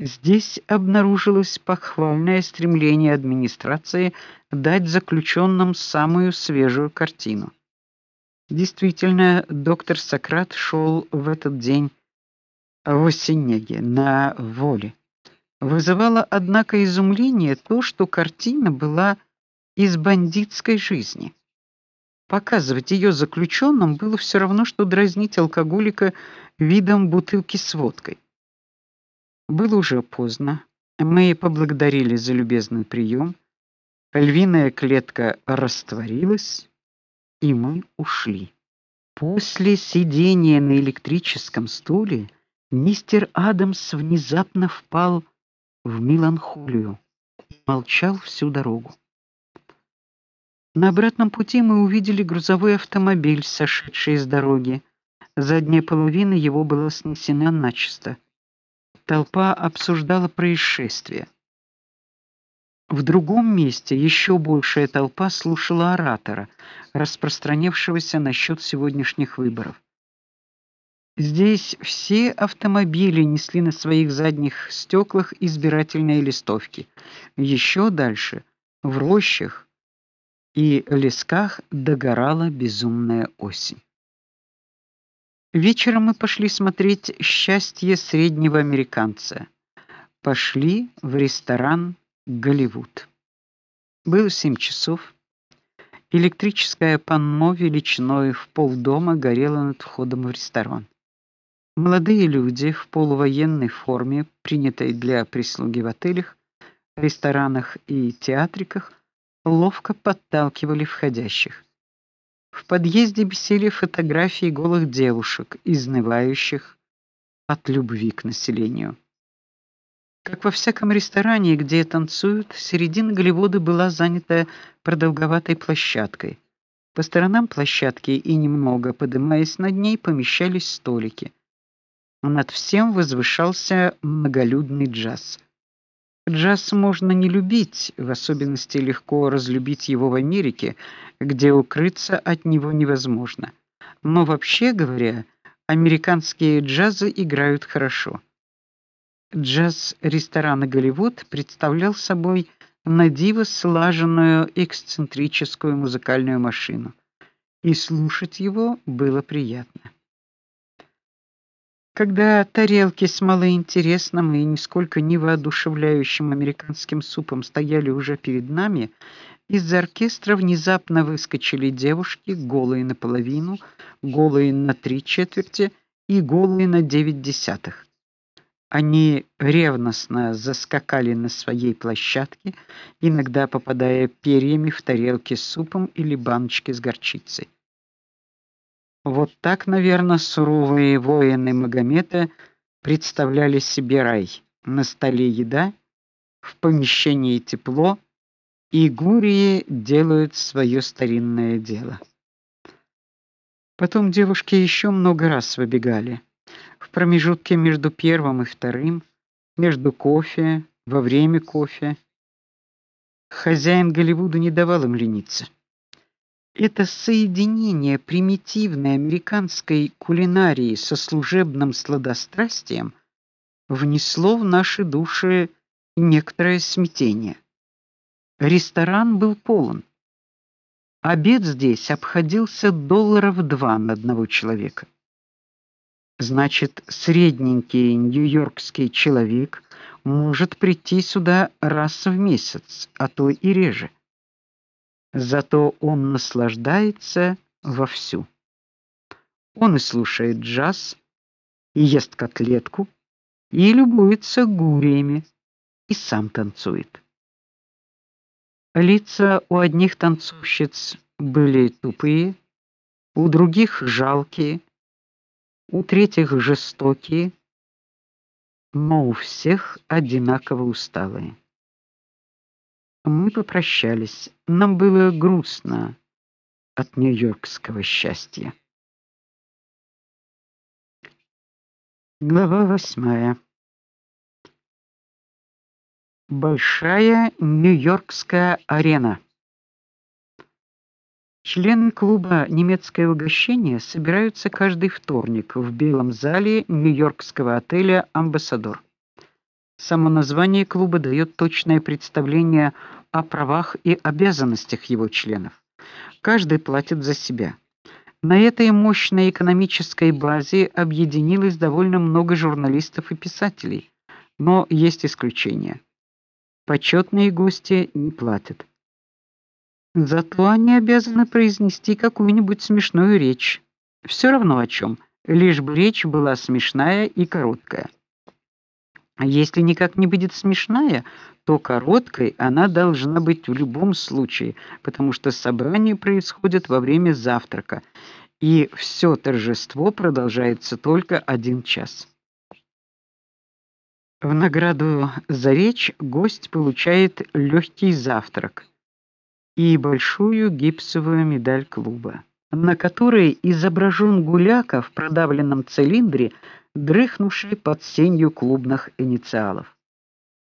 Здесь обнаружилось похвальное стремление администрации дать заключенным самую свежую картину. Действительно, доктор Сократ шел в этот день в Осенеге на воле. Вызывало однако изумление то, что картина была из бандитской жизни. Показывать ее заключенным было все равно что дразнить алкоголика видом бутылки с водкой. Было уже поздно. Мы поблагодарили за любезный прием. Львиная клетка растворилась, и мы ушли. После сидения на электрическом стуле мистер Адамс внезапно впал в меланхолию и молчал всю дорогу. На обратном пути мы увидели грузовой автомобиль, сошедший с дороги. Задняя половина его была снесена начисто. Толпа обсуждала происшествие. В другом месте еще большая толпа слушала оратора, распространявшегося насчет сегодняшних выборов. Здесь все автомобили несли на своих задних стеклах избирательные листовки. Еще дальше, в рощах и лесках догорала безумная осень. Вечером мы пошли смотреть Счастье среднего американца. Пошли в ресторан Голливуд. Было семь часов. Электрическое панно величиной в полдома горело над входом в ресторан. Молодые люди в полувоенной форме, принятой для прислуги в отелях, ресторанах и театриках, ловко подталкивали входящих. В подъезде висели фотографии голых девушек, изнывающих от любви к населению. Как во всяком ресторане, где танцуют, середина Голливуда была занята продолговатой площадкой. По сторонам площадки и немного поднимаясь над ней помещались столики. Над всем возвышался многолюдный джаз. Джаз можно не любить, в особенности легко разлюбить его в Америке, где укрыться от него невозможно. Но вообще говоря, американские джазы играют хорошо. Джаз ресторана Голливуд представлял собой надиво слаженную эксцентрическую музыкальную машину, и слушать его было приятно. Когда тарелки с малоинтересным и нисколько не воодушевляющим американским супом стояли уже перед нами, из оркестра внезапно выскочили девушки, голые наполовину, голые на три четверти и голые на девять десятых. Они ревностно заскакали на своей площадке, иногда попадая перьями в тарелки с супом или баночки с горчицей. Вот так, наверное, суровые воины Магомета представляли себе рай. На столе еда, в помещении тепло, и гурии делают свое старинное дело. Потом девушки еще много раз выбегали в промежутке между первым и вторым, между кофе, во время кофе. Хозяин Голливуда не давал им лениться. Это соединение примитивной американской кулинарии со служебным сладострастием внесло в наши души некоторое смятение. Ресторан был полон. Обед здесь обходился долларов два на одного человека. Значит, средненький нью-йоркский человек может прийти сюда раз в месяц, а то и реже. Зато он наслаждается вовсю. Он и слушает джаз, и ест котлетку, и любуется гуриями, и сам танцует. Лица у одних танцовщиц были тупые, у других жалкие, у третьих жестокие, но у всех одинаково усталые. Мы попрощались. Нам было грустно от нью-йоркского счастья. Глава восьмая. Большая нью-йоркская арена. Члены клуба Немецкое угощение собираются каждый вторник в белом зале нью-йоркского отеля Амбассадор. Само название клуба дает точное представление о правах и обязанностях его членов. Каждый платит за себя. На этой мощной экономической базе объединилось довольно много журналистов и писателей, но есть исключения. Почетные гости не платят. Зато они обязаны произнести какую-нибудь смешную речь. Все равно о чем, лишь бы речь была смешная и короткая. А если никак не будет смешная, то короткой она должна быть в любом случае, потому что собрание происходит во время завтрака, и все торжество продолжается только один час. В награду за речь гость получает легкий завтрак и большую гипсовую медаль клуба, на которой изображен гуляка в продавленном цилиндре дрыхнувший под сенью клубных инициалов.